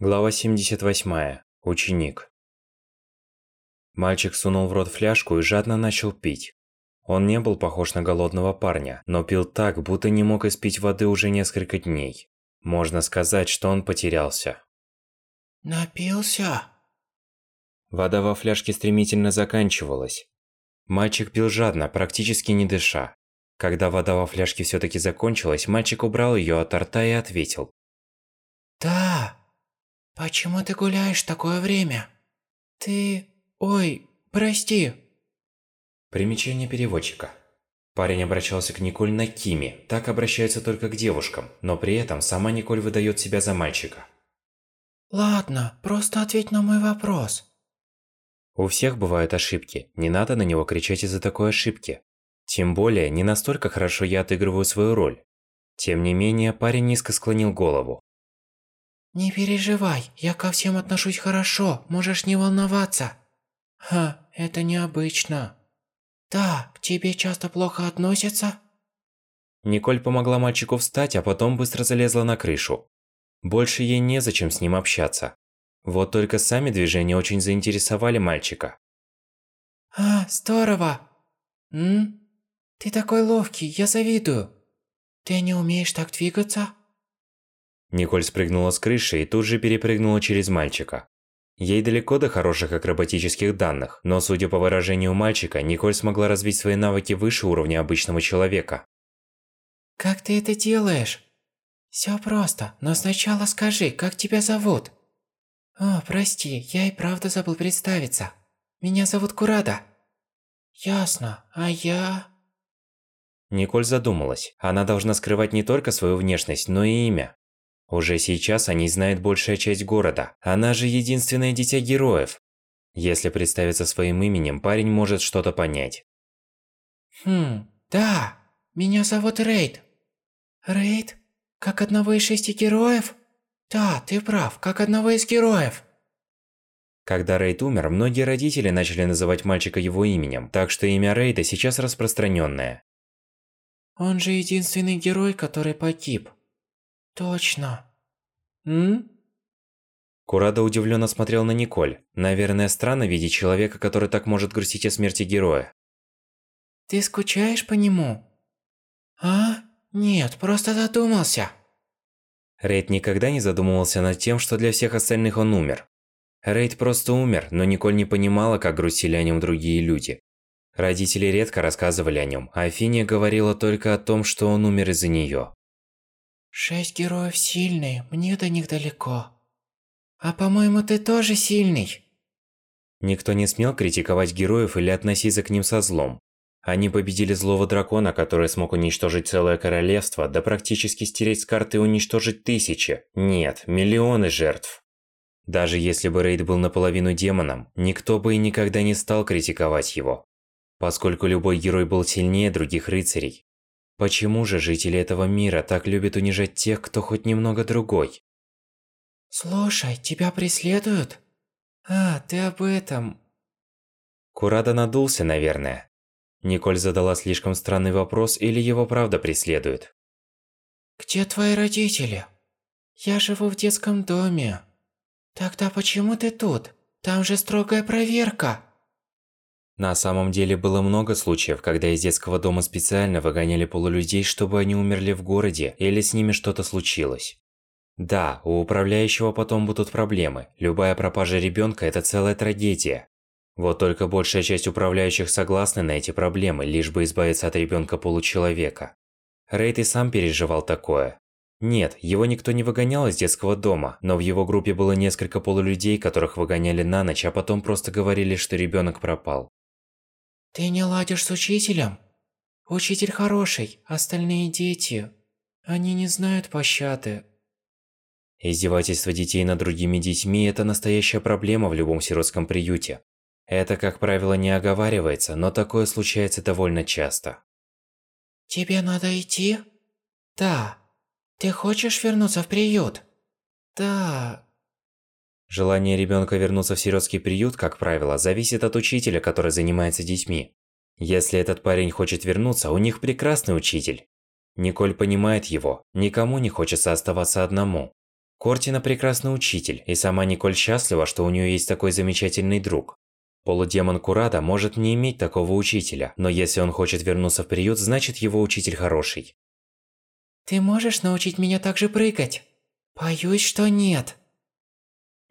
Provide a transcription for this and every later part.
Глава 78. Ученик. Мальчик сунул в рот фляжку и жадно начал пить. Он не был похож на голодного парня, но пил так, будто не мог испить воды уже несколько дней. Можно сказать, что он потерялся. Напился? Вода во фляжке стремительно заканчивалась. Мальчик пил жадно, практически не дыша. Когда вода во фляжке всё-таки закончилась, мальчик убрал её от рта и ответил. Да. Почему ты гуляешь такое время? Ты... Ой, прости. Примечание переводчика. Парень обращался к Николь на Кими, так обращаются только к девушкам, но при этом сама Николь выдает себя за мальчика. Ладно, просто ответь на мой вопрос. У всех бывают ошибки, не надо на него кричать из-за такой ошибки. Тем более, не настолько хорошо я отыгрываю свою роль. Тем не менее, парень низко склонил голову. Не переживай, я ко всем отношусь хорошо, можешь не волноваться. Ха, это необычно. Да, к тебе часто плохо относятся? Николь помогла мальчику встать, а потом быстро залезла на крышу. Больше ей незачем с ним общаться. Вот только сами движения очень заинтересовали мальчика. А, здорово. М? Ты такой ловкий, я завидую. Ты не умеешь так двигаться? Николь спрыгнула с крыши и тут же перепрыгнула через мальчика. Ей далеко до хороших акробатических данных, но судя по выражению мальчика, Николь смогла развить свои навыки выше уровня обычного человека. Как ты это делаешь? Всё просто, но сначала скажи, как тебя зовут? О, прости, я и правда забыл представиться. Меня зовут Курада. Ясно, а я... Николь задумалась. Она должна скрывать не только свою внешность, но и имя. Уже сейчас о ней знает большая часть города. Она же единственное дитя героев. Если представиться своим именем, парень может что-то понять. Хм, да, меня зовут Рейд. Рейд? Как одного из шести героев? Да, ты прав, как одного из героев. Когда Рейд умер, многие родители начали называть мальчика его именем, так что имя Рейда сейчас распространенное. Он же единственный герой, который погиб. Точно. М? Курада удивленно смотрел на Николь. Наверное, странно видеть человека, который так может грустить о смерти героя. Ты скучаешь по нему? А? Нет, просто задумался. Рейд никогда не задумывался над тем, что для всех остальных он умер. Рейд просто умер, но Николь не понимала, как грустили о нем другие люди. Родители редко рассказывали о нем, а Финия говорила только о том, что он умер из-за нее. Шесть героев сильные, мне до них далеко. А по-моему, ты тоже сильный. Никто не смел критиковать героев или относиться к ним со злом. Они победили злого дракона, который смог уничтожить целое королевство, да практически стереть с карты и уничтожить тысячи, нет, миллионы жертв. Даже если бы Рейд был наполовину демоном, никто бы и никогда не стал критиковать его. Поскольку любой герой был сильнее других рыцарей, Почему же жители этого мира так любят унижать тех, кто хоть немного другой? Слушай, тебя преследуют? А, ты об этом. Курада надулся, наверное. Николь задала слишком странный вопрос или его правда преследуют. Где твои родители? Я живу в детском доме. Тогда почему ты тут? Там же строгая проверка. На самом деле было много случаев, когда из детского дома специально выгоняли полулюдей, чтобы они умерли в городе или с ними что-то случилось. Да, у управляющего потом будут проблемы. Любая пропажа ребенка – это целая трагедия. Вот только большая часть управляющих согласны на эти проблемы, лишь бы избавиться от ребенка получеловека. Рейд и сам переживал такое. Нет, его никто не выгонял из детского дома, но в его группе было несколько полулюдей, которых выгоняли на ночь, а потом просто говорили, что ребенок пропал. Ты не ладишь с учителем? Учитель хороший, остальные дети... Они не знают пощады. Издевательство детей над другими детьми – это настоящая проблема в любом сиротском приюте. Это, как правило, не оговаривается, но такое случается довольно часто. Тебе надо идти? Да. Ты хочешь вернуться в приют? Да. Желание ребенка вернуться в сиротский приют, как правило, зависит от учителя, который занимается детьми. Если этот парень хочет вернуться, у них прекрасный учитель. Николь понимает его, никому не хочется оставаться одному. Кортина прекрасный учитель, и сама Николь счастлива, что у нее есть такой замечательный друг. Полудемон Курада может не иметь такого учителя, но если он хочет вернуться в приют, значит его учитель хороший. Ты можешь научить меня также прыгать? Боюсь, что нет.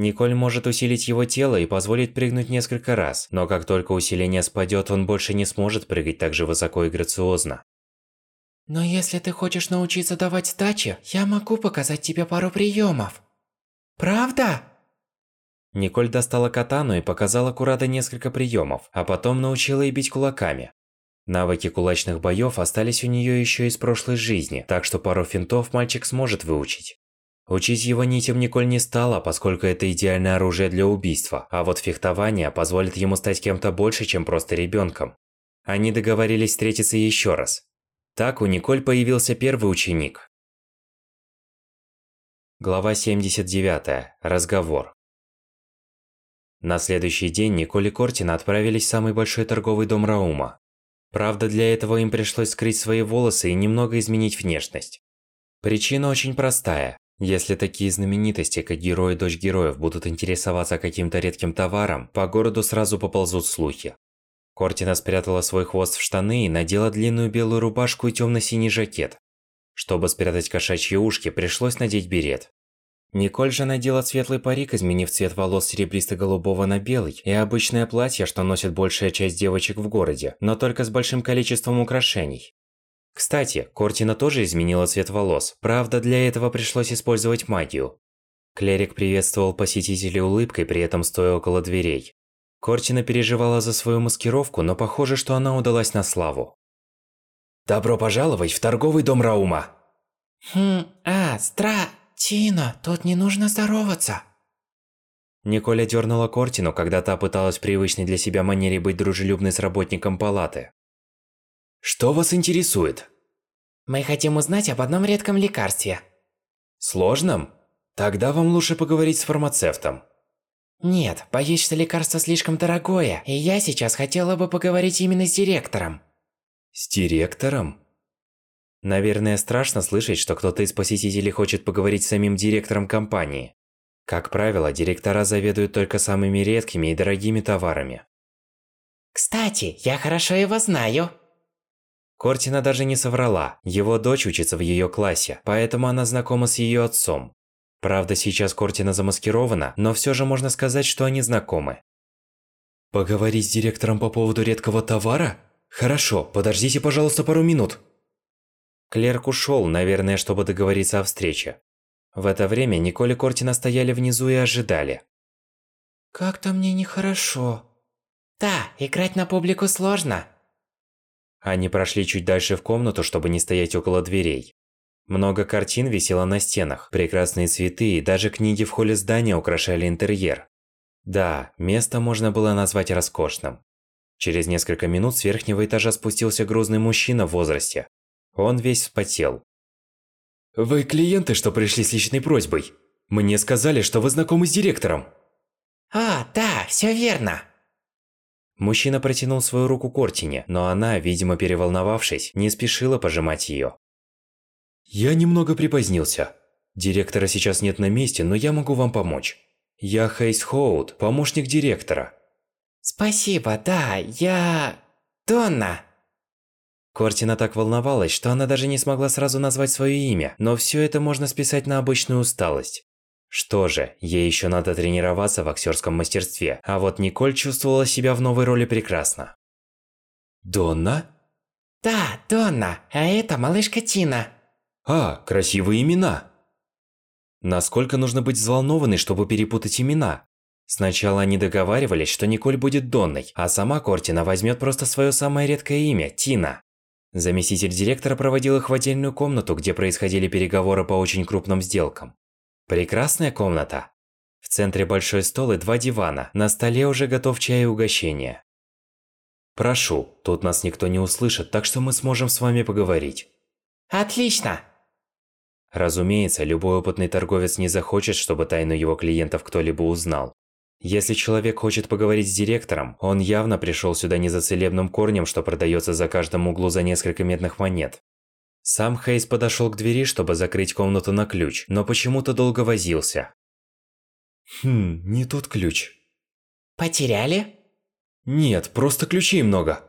Николь может усилить его тело и позволить прыгнуть несколько раз, но как только усиление спадет, он больше не сможет прыгать так же высоко и грациозно. Но если ты хочешь научиться давать сдачи, я могу показать тебе пару приемов. Правда? Николь достала катану и показала Курада несколько приемов, а потом научила и бить кулаками. Навыки кулачных боёв остались у неё ещё из прошлой жизни, так что пару финтов мальчик сможет выучить. Учить его нитям Николь не стала, поскольку это идеальное оружие для убийства, а вот фехтование позволит ему стать кем-то больше, чем просто ребёнком. Они договорились встретиться ещё раз. Так у Николь появился первый ученик. Глава 79. Разговор. На следующий день Николь и Кортина отправились в самый большой торговый дом Раума. Правда, для этого им пришлось скрыть свои волосы и немного изменить внешность. Причина очень простая. Если такие знаменитости, как герои дочь героев, будут интересоваться каким-то редким товаром, по городу сразу поползут слухи. Кортина спрятала свой хвост в штаны и надела длинную белую рубашку и темно-синий жакет. Чтобы спрятать кошачьи ушки, пришлось надеть берет. Николь же надела светлый парик, изменив цвет волос серебристо-голубого на белый, и обычное платье, что носит большая часть девочек в городе, но только с большим количеством украшений. Кстати, Кортина тоже изменила цвет волос, правда для этого пришлось использовать магию. Клерик приветствовал посетителей улыбкой, при этом стоя около дверей. Кортина переживала за свою маскировку, но похоже, что она удалась на славу. «Добро пожаловать в торговый дом Раума!» Хм, а, стра... Тина, тут не нужно здороваться. Николя дернула Кортину, когда та пыталась в привычной для себя манере быть дружелюбной с работником палаты. «Что вас интересует?» Мы хотим узнать об одном редком лекарстве. Сложном? Тогда вам лучше поговорить с фармацевтом. Нет, боюсь, что лекарство слишком дорогое, и я сейчас хотела бы поговорить именно с директором. С директором? Наверное, страшно слышать, что кто-то из посетителей хочет поговорить с самим директором компании. Как правило, директора заведуют только самыми редкими и дорогими товарами. Кстати, я хорошо его знаю. Кортина даже не соврала. Его дочь учится в ее классе, поэтому она знакома с ее отцом. Правда, сейчас Кортина замаскирована, но все же можно сказать, что они знакомы. Поговорить с директором по поводу редкого товара? Хорошо, подождите, пожалуйста, пару минут. Клерк ушел, наверное, чтобы договориться о встрече. В это время Николь и Кортина стояли внизу и ожидали. Как-то мне нехорошо. Да, играть на публику сложно. Они прошли чуть дальше в комнату, чтобы не стоять около дверей. Много картин висело на стенах, прекрасные цветы и даже книги в холле здания украшали интерьер. Да, место можно было назвать роскошным. Через несколько минут с верхнего этажа спустился грузный мужчина в возрасте. Он весь вспотел. «Вы клиенты, что пришли с личной просьбой? Мне сказали, что вы знакомы с директором». А, да, все верно. Мужчина протянул свою руку Кортине, но она, видимо переволновавшись, не спешила пожимать ее. «Я немного припозднился. Директора сейчас нет на месте, но я могу вам помочь. Я Хейс Хоут, помощник директора». Спасибо, да, я... Донна. Кортина так волновалась, что она даже не смогла сразу назвать свое имя, но все это можно списать на обычную усталость. Что же, ей еще надо тренироваться в актерском мастерстве, а вот Николь чувствовала себя в новой роли прекрасно. Донна? Да, Донна, а это малышка Тина. А, красивые имена. Насколько нужно быть взволнованной, чтобы перепутать имена? Сначала они договаривались, что Николь будет Донной, а сама Кортина возьмет просто свое самое редкое имя – Тина. Заместитель директора проводил их в отдельную комнату, где происходили переговоры по очень крупным сделкам. Прекрасная комната. В центре большой стол и два дивана, на столе уже готов чай и угощение. Прошу, тут нас никто не услышит, так что мы сможем с вами поговорить. Отлично. Разумеется, любой опытный торговец не захочет, чтобы тайну его клиентов кто-либо узнал. Если человек хочет поговорить с директором, он явно пришел сюда не за целебным корнем, что продается за каждым углу за несколько медных монет. Сам Хейс подошел к двери, чтобы закрыть комнату на ключ, но почему-то долго возился. Хм, не тот ключ. Потеряли? Нет, просто ключей много.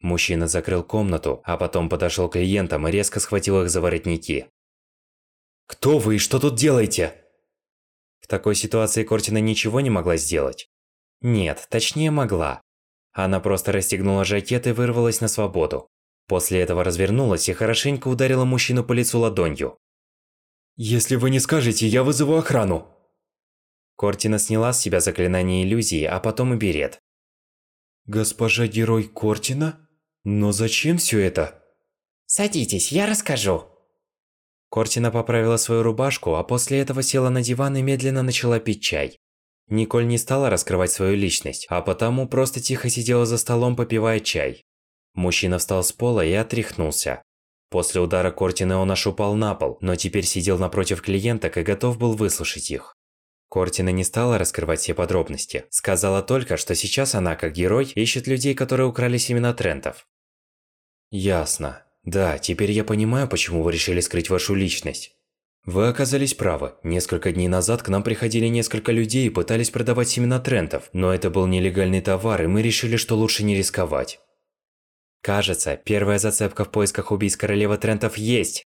Мужчина закрыл комнату, а потом подошел к клиентам и резко схватил их за воротники. Кто вы и что тут делаете? В такой ситуации Кортина ничего не могла сделать. Нет, точнее могла. Она просто расстегнула жакет и вырвалась на свободу. После этого развернулась и хорошенько ударила мужчину по лицу ладонью. «Если вы не скажете, я вызову охрану!» Кортина сняла с себя заклинание иллюзии, а потом и берет. «Госпожа герой Кортина? Но зачем все это?» «Садитесь, я расскажу!» Кортина поправила свою рубашку, а после этого села на диван и медленно начала пить чай. Николь не стала раскрывать свою личность, а потому просто тихо сидела за столом, попивая чай. Мужчина встал с пола и отряхнулся. После удара Кортины он аж упал на пол, но теперь сидел напротив клиенток и готов был выслушать их. Кортина не стала раскрывать все подробности. Сказала только, что сейчас она, как герой, ищет людей, которые украли семена трендов. Ясно. Да, теперь я понимаю, почему вы решили скрыть вашу личность. Вы оказались правы. Несколько дней назад к нам приходили несколько людей и пытались продавать семена трендов, но это был нелегальный товар, и мы решили, что лучше не рисковать. Кажется, первая зацепка в поисках убийц королевы трендов есть.